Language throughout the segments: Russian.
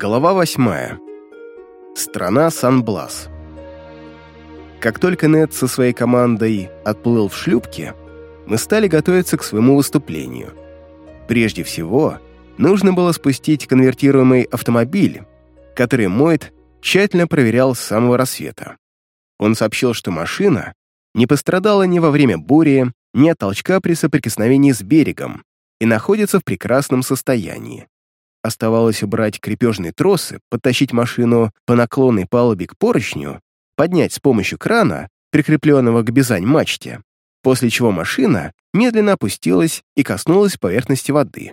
Глава восьмая. Страна Сан-Блас. Как только Нед со своей командой отплыл в шлюпке, мы стали готовиться к своему выступлению. Прежде всего, нужно было спустить конвертируемый автомобиль, который Мойт тщательно проверял с самого рассвета. Он сообщил, что машина не пострадала ни во время бури, ни от толчка при соприкосновении с берегом и находится в прекрасном состоянии. Оставалось убрать крепежные тросы, подтащить машину по наклонной палубе к поручню, поднять с помощью крана, прикрепленного к бизань-мачте, после чего машина медленно опустилась и коснулась поверхности воды.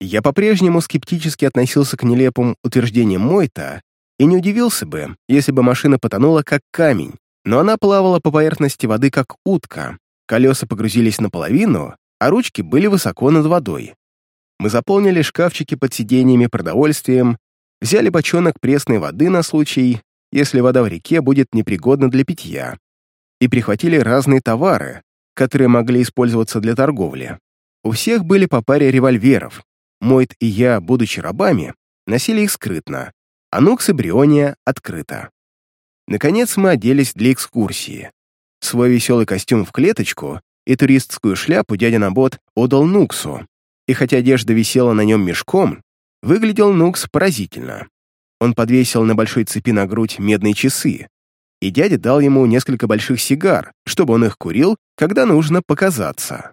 Я по-прежнему скептически относился к нелепым утверждениям Мойта и не удивился бы, если бы машина потонула как камень, но она плавала по поверхности воды как утка, колеса погрузились наполовину, а ручки были высоко над водой. Мы заполнили шкафчики под сиденьями продовольствием, взяли бочонок пресной воды на случай, если вода в реке будет непригодна для питья, и прихватили разные товары, которые могли использоваться для торговли. У всех были по паре револьверов. Мойт и я, будучи рабами, носили их скрытно, а Нукс и Бриония открыто. Наконец мы оделись для экскурсии. Свой веселый костюм в клеточку и туристскую шляпу дядя Набот отдал Нуксу, и хотя одежда висела на нем мешком, выглядел Нукс поразительно. Он подвесил на большой цепи на грудь медные часы, и дядя дал ему несколько больших сигар, чтобы он их курил, когда нужно показаться.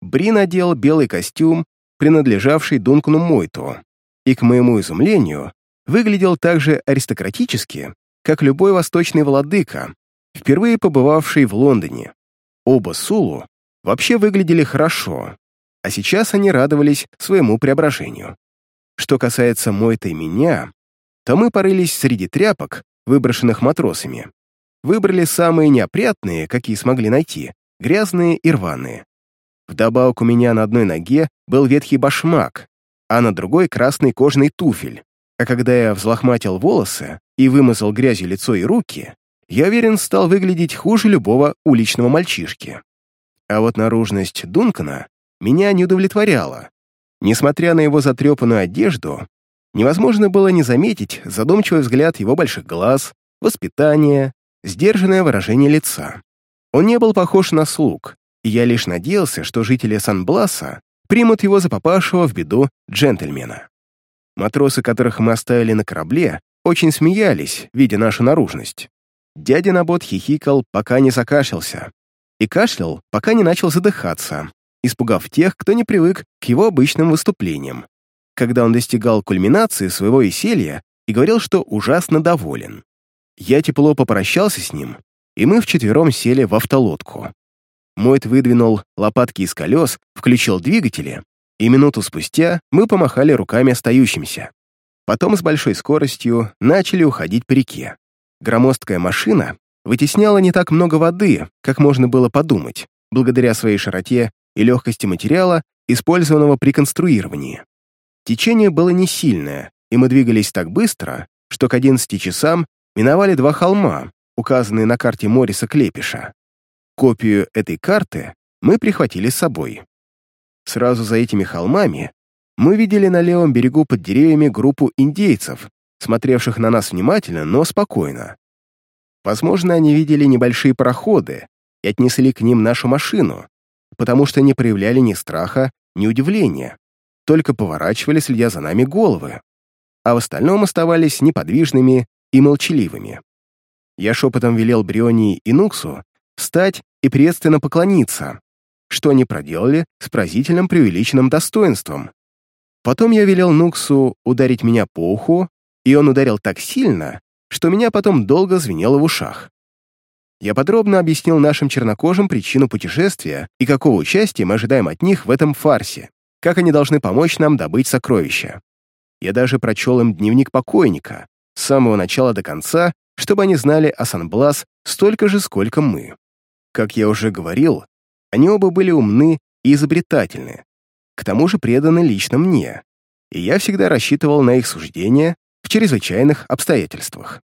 Бри надел белый костюм, принадлежавший Дункану Мойту, и, к моему изумлению, выглядел так же аристократически, как любой восточный владыка, впервые побывавший в Лондоне. Оба Сулу вообще выглядели хорошо, а сейчас они радовались своему преображению. Что касается Мойта и меня, то мы порылись среди тряпок, выброшенных матросами. Выбрали самые неопрятные, какие смогли найти, грязные и рваные. Вдобавок у меня на одной ноге был ветхий башмак, а на другой красный кожаный туфель. А когда я взлохматил волосы и вымазал грязью лицо и руки, я уверен, стал выглядеть хуже любого уличного мальчишки. А вот наружность Дункана меня не удовлетворяло. Несмотря на его затрепанную одежду, невозможно было не заметить задумчивый взгляд его больших глаз, воспитание, сдержанное выражение лица. Он не был похож на слуг, и я лишь надеялся, что жители Сан-Бласа примут его за попавшего в беду джентльмена. Матросы, которых мы оставили на корабле, очень смеялись, видя нашу наружность. Дядя Набот хихикал, пока не закашлялся, и кашлял, пока не начал задыхаться, испугав тех, кто не привык к его обычным выступлениям, когда он достигал кульминации своего веселья и говорил, что ужасно доволен. Я тепло попрощался с ним, и мы вчетвером сели в автолодку. Мойт выдвинул лопатки из колес, включил двигатели, и минуту спустя мы помахали руками остающимся. Потом с большой скоростью начали уходить по реке. Громоздкая машина вытесняла не так много воды, как можно было подумать, благодаря своей широте и легкости материала, использованного при конструировании. Течение было не сильное, и мы двигались так быстро, что к 11 часам миновали два холма, указанные на карте Мориса Клепиша. Копию этой карты мы прихватили с собой. Сразу за этими холмами мы видели на левом берегу под деревьями группу индейцев, смотревших на нас внимательно, но спокойно. Возможно, они видели небольшие пароходы и отнесли к ним нашу машину, потому что не проявляли ни страха, ни удивления, только поворачивали, следя за нами головы, а в остальном оставались неподвижными и молчаливыми. Я шепотом велел Бриони и Нуксу встать и приветственно поклониться, что они проделали с поразительным преувеличенным достоинством. Потом я велел Нуксу ударить меня по уху, и он ударил так сильно, что меня потом долго звенело в ушах. Я подробно объяснил нашим чернокожим причину путешествия и какого участия мы ожидаем от них в этом фарсе, как они должны помочь нам добыть сокровища. Я даже прочел им дневник покойника, с самого начала до конца, чтобы они знали о Сан-Блас столько же, сколько мы. Как я уже говорил, они оба были умны и изобретательны, к тому же преданы лично мне, и я всегда рассчитывал на их суждения в чрезвычайных обстоятельствах.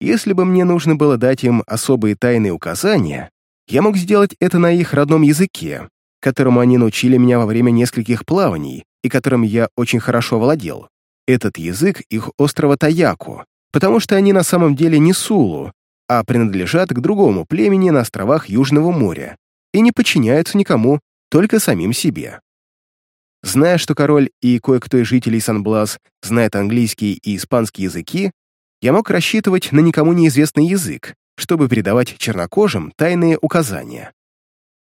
Если бы мне нужно было дать им особые тайные указания, я мог сделать это на их родном языке, которому они научили меня во время нескольких плаваний и которым я очень хорошо владел. Этот язык их острова Таяку, потому что они на самом деле не Сулу, а принадлежат к другому племени на островах Южного моря и не подчиняются никому, только самим себе. Зная, что король и кое-кто из жителей Сан-Блас знает английский и испанский языки, я мог рассчитывать на никому неизвестный язык, чтобы передавать чернокожим тайные указания.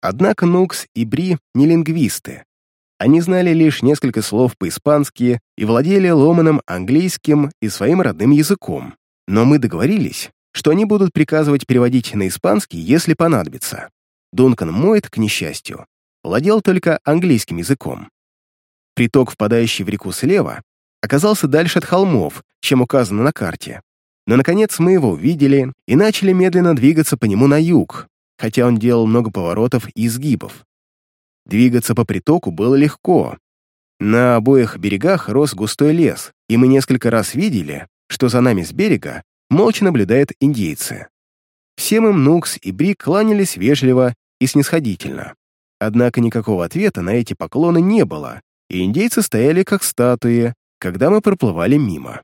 Однако Нукс и Бри не лингвисты. Они знали лишь несколько слов по-испански и владели ломаным английским и своим родным языком. Но мы договорились, что они будут приказывать переводить на испанский, если понадобится. Дункан Мойт, к несчастью, владел только английским языком. Приток, впадающий в реку слева, оказался дальше от холмов, чем указано на карте. Но, наконец, мы его увидели и начали медленно двигаться по нему на юг, хотя он делал много поворотов и изгибов. Двигаться по притоку было легко. На обоих берегах рос густой лес, и мы несколько раз видели, что за нами с берега молча наблюдают индейцы. Всем им Нукс и Брик кланялись вежливо и снисходительно. Однако никакого ответа на эти поклоны не было, и индейцы стояли как статуи, когда мы проплывали мимо.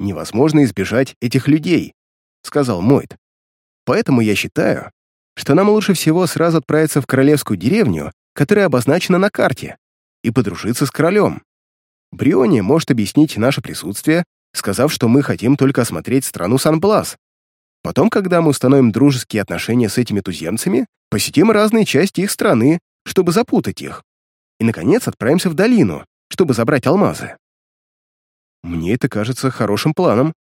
«Невозможно избежать этих людей», — сказал Мойт. «Поэтому я считаю, что нам лучше всего сразу отправиться в королевскую деревню, которая обозначена на карте, и подружиться с королем. Бриони может объяснить наше присутствие, сказав, что мы хотим только осмотреть страну Сан-Блас. Потом, когда мы установим дружеские отношения с этими туземцами, посетим разные части их страны, чтобы запутать их. И, наконец, отправимся в долину, чтобы забрать алмазы. Мне это кажется хорошим планом.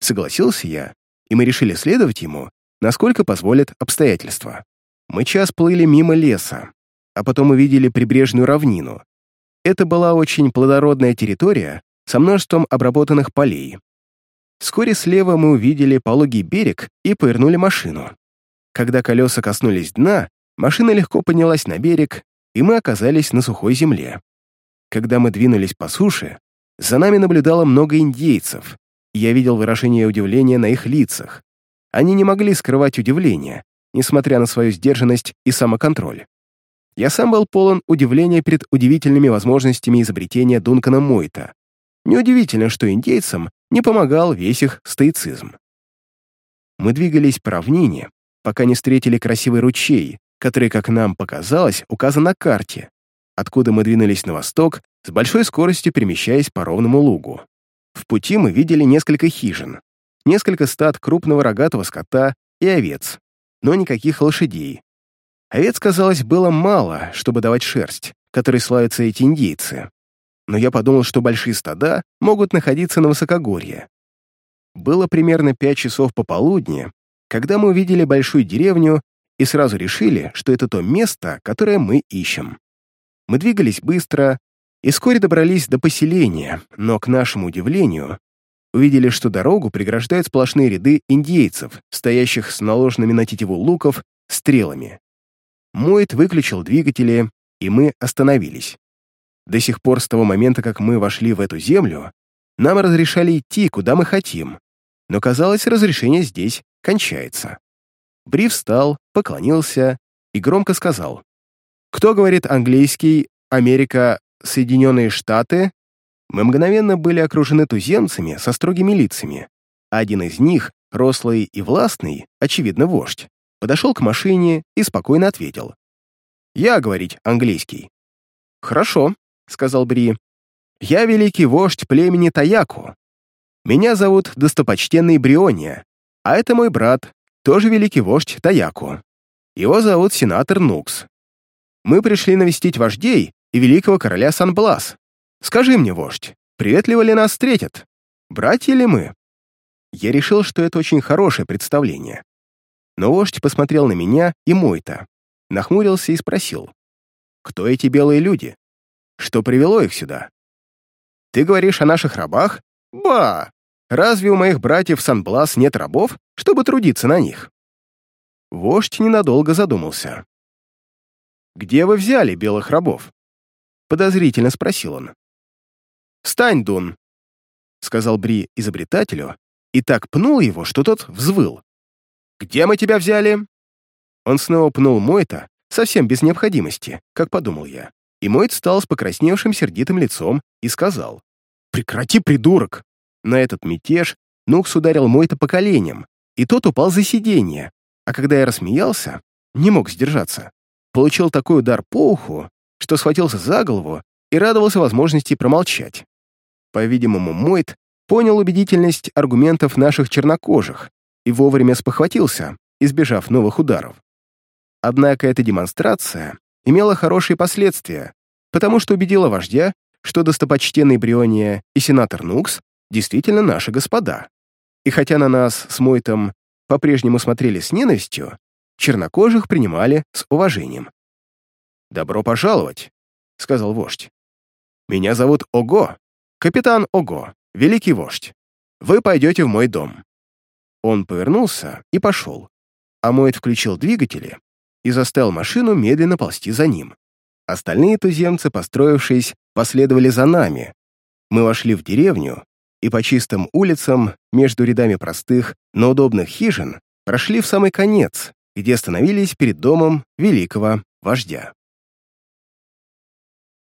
Согласился я, и мы решили следовать ему, насколько позволят обстоятельства. Мы час плыли мимо леса, а потом увидели прибрежную равнину. Это была очень плодородная территория со множеством обработанных полей. Вскоре слева мы увидели пологий берег и повернули машину. Когда колеса коснулись дна, машина легко поднялась на берег, и мы оказались на сухой земле. Когда мы двинулись по суше, за нами наблюдало много индейцев, я видел выражение удивления на их лицах. Они не могли скрывать удивление, несмотря на свою сдержанность и самоконтроль. Я сам был полон удивления перед удивительными возможностями изобретения Дункана Мойта. Неудивительно, что индейцам не помогал весь их стоицизм. Мы двигались по равнине, пока не встретили красивый ручей, который, как нам показалось, указан на карте, откуда мы двинулись на восток, с большой скоростью перемещаясь по ровному лугу. В пути мы видели несколько хижин, несколько стад крупного рогатого скота и овец, но никаких лошадей. Овец, казалось, было мало, чтобы давать шерсть, которой славятся эти индейцы. Но я подумал, что большие стада могут находиться на высокогорье. Было примерно пять часов пополудни, когда мы увидели большую деревню и сразу решили, что это то место, которое мы ищем. Мы двигались быстро и вскоре добрались до поселения, но, к нашему удивлению, увидели, что дорогу преграждают сплошные ряды индейцев, стоящих с наложенными на тетиву луков стрелами. Мойт выключил двигатели, и мы остановились. До сих пор с того момента, как мы вошли в эту землю, нам разрешали идти, куда мы хотим, но, казалось, разрешение здесь кончается. Бри встал, поклонился и громко сказал. «Кто говорит английский, Америка, Соединенные Штаты?» Мы мгновенно были окружены туземцами со строгими лицами. Один из них, рослый и властный, очевидно, вождь, подошел к машине и спокойно ответил. «Я говорить английский». «Хорошо», — сказал Бри. «Я великий вождь племени Таяку. Меня зовут достопочтенный Бриония, а это мой брат, тоже великий вождь Таяку. Его зовут сенатор Нукс. Мы пришли навестить вождей и великого короля Сан-Блас. Скажи мне, вождь, приветливо ли нас встретят? Братья ли мы?» Я решил, что это очень хорошее представление. Но вождь посмотрел на меня и мой-то, нахмурился и спросил, «Кто эти белые люди? Что привело их сюда?» «Ты говоришь о наших рабах? Ба! Разве у моих братьев Сан-Блас нет рабов, чтобы трудиться на них?» Вождь ненадолго задумался. «Где вы взяли белых рабов?» Подозрительно спросил он. «Встань, Дун!» — сказал Бри изобретателю, и так пнул его, что тот взвыл. «Где мы тебя взяли?» Он снова пнул Мойта, совсем без необходимости, как подумал я. И Мойт стал с покрасневшим сердитым лицом и сказал. «Прекрати, придурок!» На этот мятеж Нукс ударил Мойта по коленям, и тот упал за сиденье, а когда я рассмеялся, не мог сдержаться. Получил такой удар по уху, что схватился за голову и радовался возможности промолчать. По-видимому, Мойт понял убедительность аргументов наших чернокожих и вовремя спохватился, избежав новых ударов. Однако эта демонстрация имела хорошие последствия, потому что убедила вождя, что достопочтенный Бриония и сенатор Нукс действительно наши господа. И хотя на нас с Мойтом по-прежнему смотрели с ненавистью, чернокожих принимали с уважением. «Добро пожаловать», — сказал вождь. «Меня зовут Ого, капитан Ого, великий вождь. Вы пойдете в мой дом». Он повернулся и пошел, а Мойт включил двигатели и заставил машину медленно ползти за ним. Остальные туземцы, построившись, последовали за нами. Мы вошли в деревню и по чистым улицам, между рядами простых, но удобных хижин, прошли в самый конец, где остановились перед домом великого вождя.